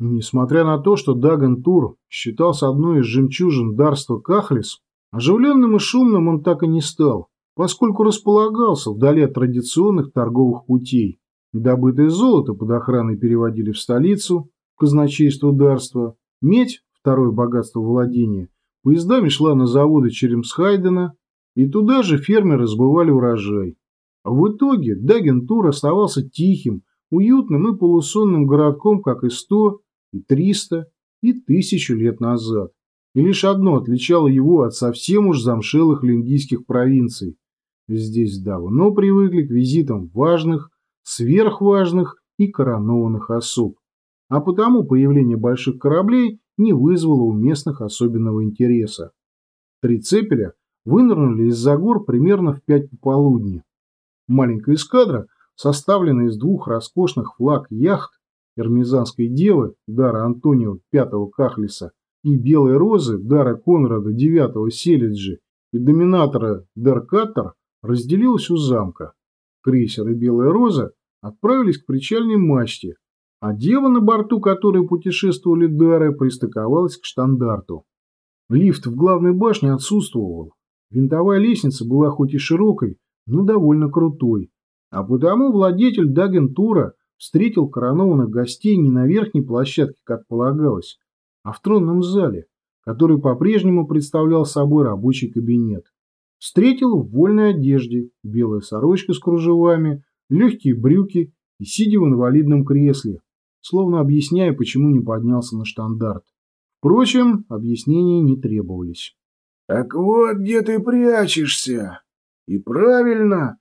Несмотря на то, что Даган Тур считался одной из жемчужин дарства Кахлис, оживленным и шумным он так и не стал, поскольку располагался вдали от традиционных торговых путей. Добытое золото под охраной переводили в столицу, казначейство дарства, медь, второе богатство владения, поездами шла на заводы Черемсхайдена, и туда же фермеры сбывали урожай. В итоге Дагентур оставался тихим, уютным и полусонным городком, как и сто, и триста, и тысячу лет назад. И лишь одно отличало его от совсем уж замшелых лингийских провинций. Здесь давно привыкли к визитам важных, сверхважных и коронованных особ. А потому появление больших кораблей не вызвало у местных особенного интереса. Три цепеля вынырнули из-за гор примерно в пять пополудни. Маленькая эскадра, составленная из двух роскошных флаг-яхт, Эрмизанской девы Дара Антонио пятого Кахлиса и Белой Розы Дара Конрада девятого Селиджи и доминатора Даркаттер разделилась у замка. Крейсер и Белая Роза отправились к причальной мачте, а дева, на борту которой путешествовали Дары, пристыковалась к штандарту. Лифт в главной башне отсутствовал. Винтовая лестница была хоть и широкой, но довольно крутой, а потому владетель Дагентура встретил коронованных гостей не на верхней площадке, как полагалось, а в тронном зале, который по-прежнему представлял собой рабочий кабинет. Встретил в вольной одежде, белая сорочка с кружевами, легкие брюки и сидя в инвалидном кресле, словно объясняя, почему не поднялся на штандарт. Впрочем, объяснения не требовались. «Так вот где ты прячешься. И правильно.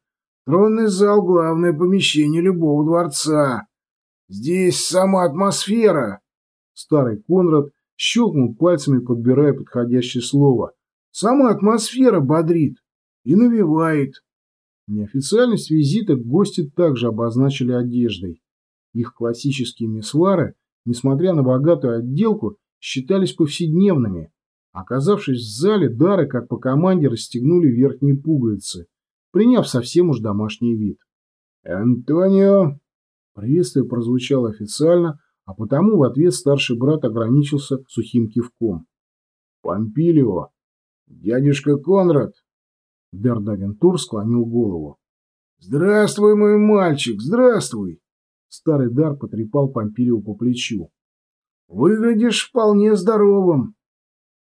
Тронный зал — главное помещение любого дворца. Здесь сама атмосфера». Старый Конрад щелкнул пальцами, подбирая подходящее слово. «Сама атмосфера бодрит и навевает». Неофициальность визита гости также обозначили одеждой. Их классические месвары, несмотря на богатую отделку, считались повседневными. Оказавшись в зале, дары, как по команде, расстегнули верхние пуговицы, приняв совсем уж домашний вид. «Антонио!» Приветствие прозвучало официально, а потому в ответ старший брат ограничился сухим кивком. «Помпилио! Дядюшка Конрад!» Дардагентур склонил голову. «Здравствуй, мой мальчик, здравствуй!» Старый дар потрепал Помпилио по плечу. «Выглядишь вполне здоровым.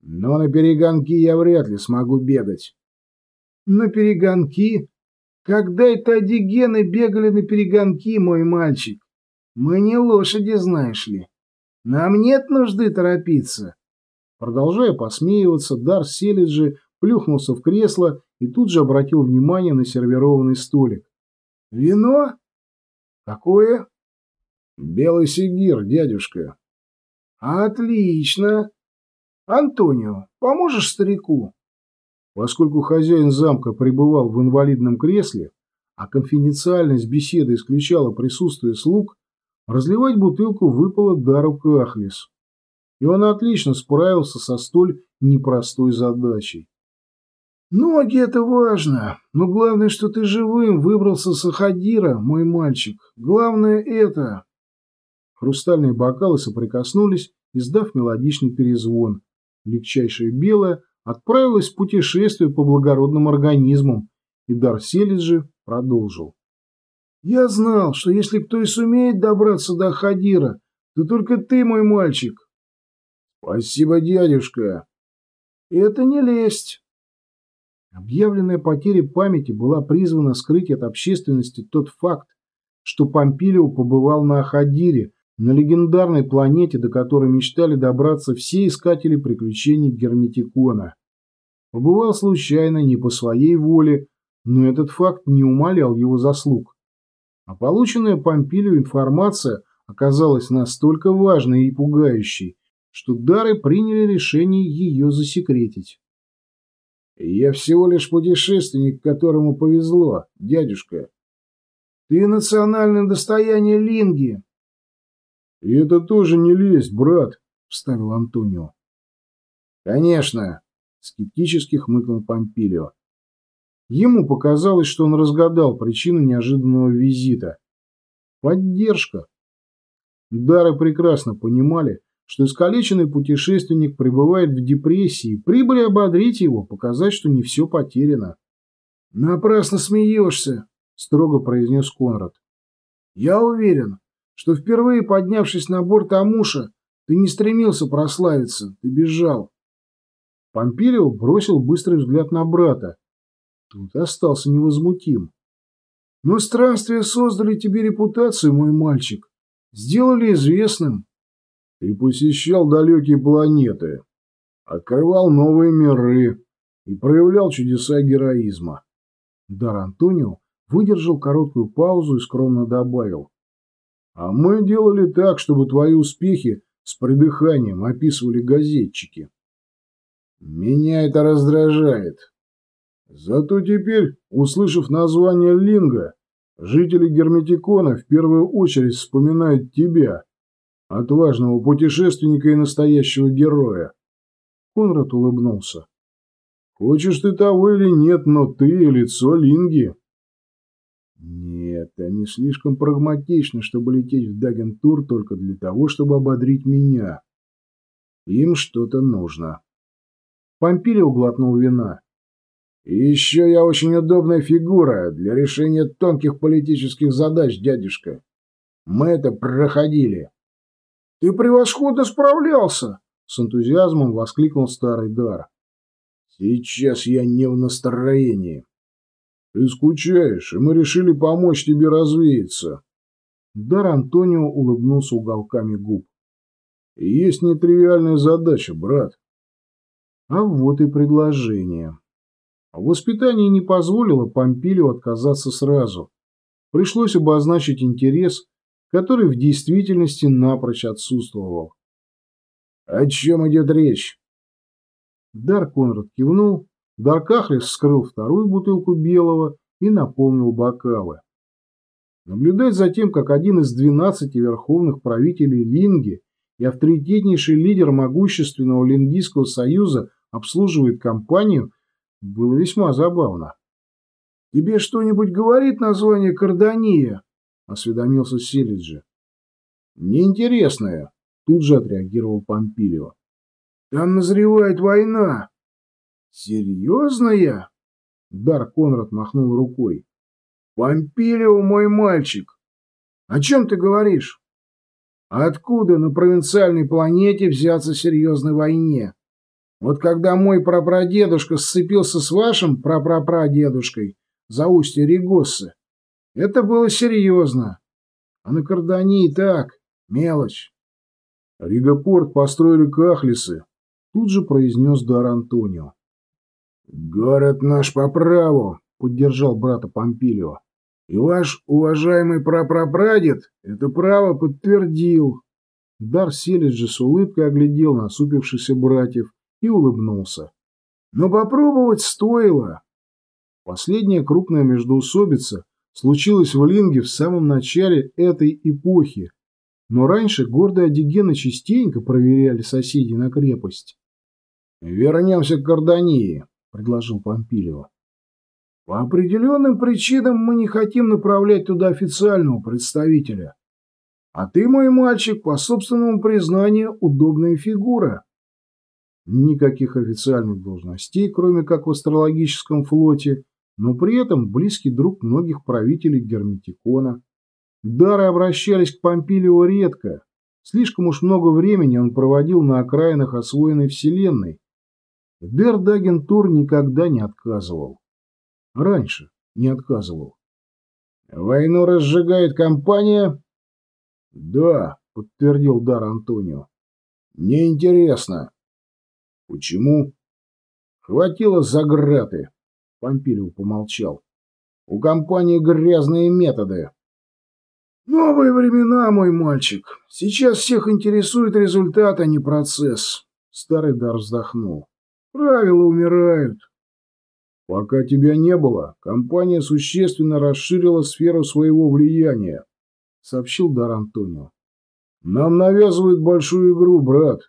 Но на перегонки я вряд ли смогу бегать. На перегонки? Когда это одигены бегали на перегонки, мой мальчик? Мы не лошади, знаешь ли. Нам нет нужды торопиться. Продолжая посмеиваться, Дар Селиджи плюхнулся в кресло и тут же обратил внимание на сервированный столик. «Вино? Какое?» «Белый сигир, дядюшка». «Отлично. «Антонио, поможешь старику?» Поскольку хозяин замка пребывал в инвалидном кресле, а конфиденциальность беседы исключала присутствие слуг, разливать бутылку выпало дару Кахлис. И он отлично справился со столь непростой задачей. «Ноги — это важно, но главное, что ты живым выбрался с Ахадира, мой мальчик. Главное — это...» Хрустальные бокалы соприкоснулись, издав мелодичный перезвон, легчайшее белое, отправилась в путешествие по благородным организмам, и Дарселис же продолжил. «Я знал, что если кто и сумеет добраться до Хадира, то только ты, мой мальчик». «Спасибо, дядюшка». «Это не лесть». Объявленная потеря памяти была призвана скрыть от общественности тот факт, что Помпилио побывал на Ахадире, на легендарной планете, до которой мечтали добраться все искатели приключений Герметикона. Побывал случайно, не по своей воле, но этот факт не умалял его заслуг. А полученная Помпилию информация оказалась настолько важной и пугающей, что Дары приняли решение ее засекретить. «Я всего лишь путешественник, которому повезло, дядюшка». «Ты национальное достояние Линги», — И это тоже не лезть, брат, — вставил Антонио. — Конечно, — скептически хмыкнул Помпилио. Ему показалось, что он разгадал причину неожиданного визита. Поддержка. Дары прекрасно понимали, что искалеченный путешественник пребывает в депрессии, прибыли ободрить его, показать, что не все потеряно. «Напрасно смеешься», — строго произнес Конрад. «Я уверен, что впервые поднявшись на борт Амуша, ты не стремился прославиться, ты бежал. Помпилио бросил быстрый взгляд на брата. Тут остался невозмутим. Но странствия создали тебе репутацию, мой мальчик. Сделали известным. Ты посещал далекие планеты, открывал новые миры и проявлял чудеса героизма. Дар Антонио выдержал короткую паузу и скромно добавил. А мы делали так, чтобы твои успехи с придыханием описывали газетчики. Меня это раздражает. Зато теперь, услышав название Линга, жители Герметикона в первую очередь вспоминают тебя, отважного путешественника и настоящего героя. Конрад улыбнулся. Хочешь ты того или нет, но ты – лицо Линги. Нет, они слишком прагматичны, чтобы лететь в Дагентур только для того, чтобы ободрить меня. Им что-то нужно. Помпилио глотнул вина. И еще я очень удобная фигура для решения тонких политических задач, дядюшка. Мы это проходили. Ты превосходно справлялся, с энтузиазмом воскликнул старый дар. Сейчас я не в настроении. Ты скучаешь, и мы решили помочь тебе развеяться. Дар Антонио улыбнулся уголками губ. Есть нетривиальная задача, брат. А вот и предложение. Воспитание не позволило Помпилию отказаться сразу. Пришлось обозначить интерес, который в действительности напрочь отсутствовал. «О чем идет речь?» Дар Конрад кивнул, Даркахлис вскрыл вторую бутылку белого и наполнил бокалы. Наблюдать за тем, как один из двенадцати верховных правителей Линги и авторитетнейший лидер могущественного Лингийского союза обслуживает компанию, было весьма забавно. — Тебе что-нибудь говорит название Кардания? — осведомился Селиджи. — Неинтересное, — тут же отреагировал Помпилио. — Там назревает война. «Серьезная?» Дар Конрад махнул рукой. «Помпилио, мой мальчик! О чем ты говоришь? Откуда на провинциальной планете взяться серьезной войне? Вот когда мой прапрадедушка сцепился с вашим прапрапрадедушкой за устье Регоссы, это было серьезно. А на Кардании так, мелочь. Ригопорт построили кахлисы, тут же произнес Дар Антонио. «Город наш по праву», — поддержал брата Помпилио. «И ваш уважаемый прапрапрадед это право подтвердил». Дар Селиджи с улыбкой оглядел насупившихся братьев и улыбнулся. «Но попробовать стоило». Последняя крупная междоусобица случилась в Линге в самом начале этой эпохи, но раньше гордые одигены частенько проверяли соседей на крепость. «Вернемся к Кардании», — предложил Помпилио. «По определенным причинам мы не хотим направлять туда официального представителя. А ты, мой мальчик, по собственному признанию, удобная фигура». Никаких официальных должностей, кроме как в астрологическом флоте, но при этом близкий друг многих правителей Герметикона. Дары обращались к Помпилио редко. Слишком уж много времени он проводил на окраинах освоенной вселенной, Дердагентур никогда не отказывал. Раньше не отказывал. «Войну разжигает компания?» «Да», — подтвердил Дар Антонио. «Мне интересно». «Почему?» «Хватило заграты», — Помпилио помолчал. «У компании грязные методы». «Новые времена, мой мальчик. Сейчас всех интересует результат, а не процесс». Старый Дар вздохнул. Правила умирают. Пока тебя не было, компания существенно расширила сферу своего влияния, сообщил Дар Антонио. Нам навязывают большую игру, брат.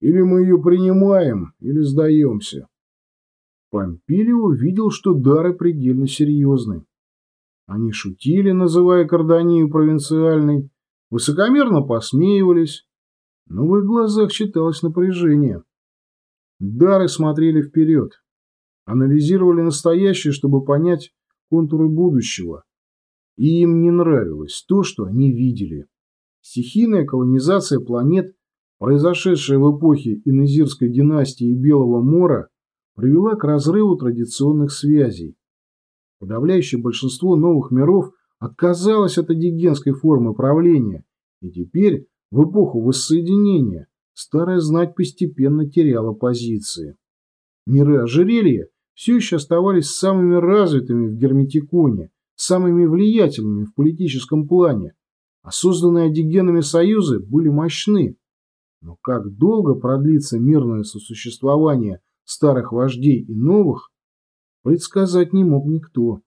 Или мы ее принимаем, или сдаемся. Помпилио увидел, что дары предельно серьезны. Они шутили, называя Карданию провинциальной, высокомерно посмеивались, но в их глазах читалось напряжение. Дары смотрели вперед, анализировали настоящее, чтобы понять контуры будущего. И им не нравилось то, что они видели. Стихийная колонизация планет, произошедшая в эпохе Инезирской династии и Белого Мора, привела к разрыву традиционных связей. Подавляющее большинство новых миров отказалось от адигенской формы правления, и теперь, в эпоху воссоединения, старая знать постепенно теряла позиции. Миры ожерелья все еще оставались самыми развитыми в Герметиконе, самыми влиятельными в политическом плане, а созданные адигенами союзы были мощны. Но как долго продлится мирное сосуществование старых вождей и новых, предсказать не мог никто.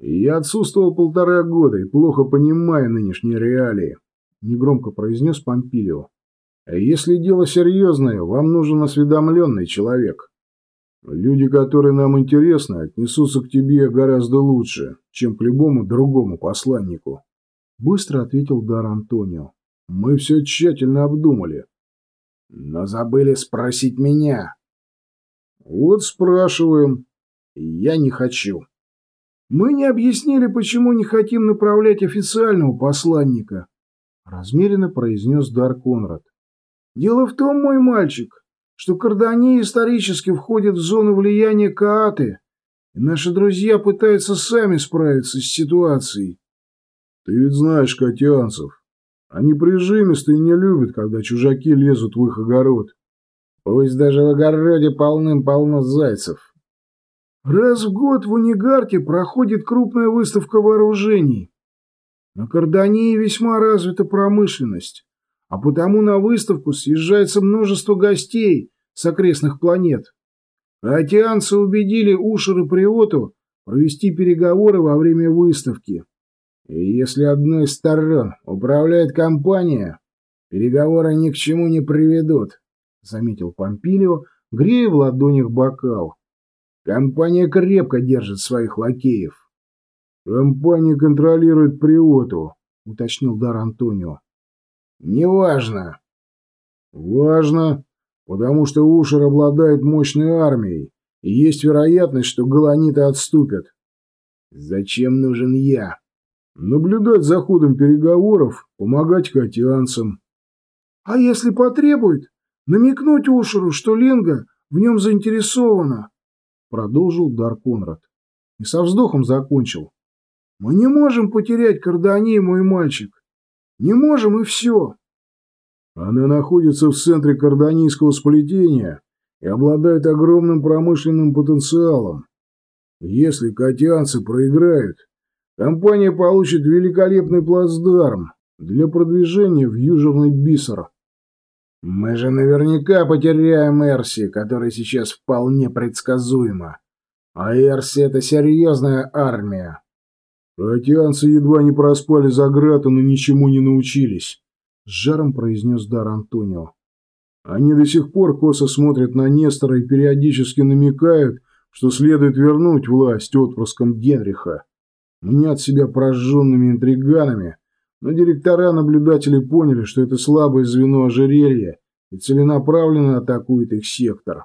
«Я отсутствовал полтора года и плохо понимаю нынешние реалии», — негромко произнес Помпилио. «А если дело серьезное, вам нужен осведомленный человек. Люди, которые нам интересны, отнесутся к тебе гораздо лучше, чем к любому другому посланнику», — быстро ответил Дар Антонио. «Мы все тщательно обдумали». «Но забыли спросить меня», вот спрашиваем. Я не хочу. Мы не объяснили, почему не хотим направлять официального посланника, размеренно произнес Дар Конрад. Дело в том, мой мальчик, что Кардани исторически входит в зону влияния Кааты, и наши друзья пытаются сами справиться с ситуацией. Ты ведь знаешь катианцев. Они прижимистые и не любят, когда чужаки лезут в их огород. Пусть даже в огороде полным-полно зайцев. Раз в год в Унигарте проходит крупная выставка вооружений. На Кардании весьма развита промышленность, а потому на выставку съезжается множество гостей с окрестных планет. Атианцы убедили Ушер и Приоту провести переговоры во время выставки. И если одной из сторон управляет компания, переговоры ни к чему не приведут. — заметил Помпилио, грея в ладонях бокал. «Компания крепко держит своих лакеев». «Компания контролирует Приоту», — уточнил Дар Антонио. «Неважно». «Важно, потому что Ушер обладает мощной армией, и есть вероятность, что галаниты отступят». «Зачем нужен я?» «Наблюдать за ходом переговоров, помогать хатианцам». «А если потребует?» намекнуть Ушеру, что Ленга в нем заинтересована, продолжил Дар Конрад. И со вздохом закончил. Мы не можем потерять Кардани, мой мальчик. Не можем и все. Она находится в центре карданийского сплетения и обладает огромным промышленным потенциалом. Если катианцы проиграют, компания получит великолепный плацдарм для продвижения в Южный Бисер. Мы же наверняка потеряем Эрси, который сейчас вполне предсказуемо. А Эрси — это серьезная армия. Атианцы едва не проспали за Грата, но ничему не научились, — с жаром произнес Дар Антонио. Они до сих пор косо смотрят на Нестора и периодически намекают, что следует вернуть власть отпрыском Генриха. Мнят себя прожженными интриганами, но директора-наблюдатели поняли, что это слабое звено ожерелья и целенаправленно атакует их сектор.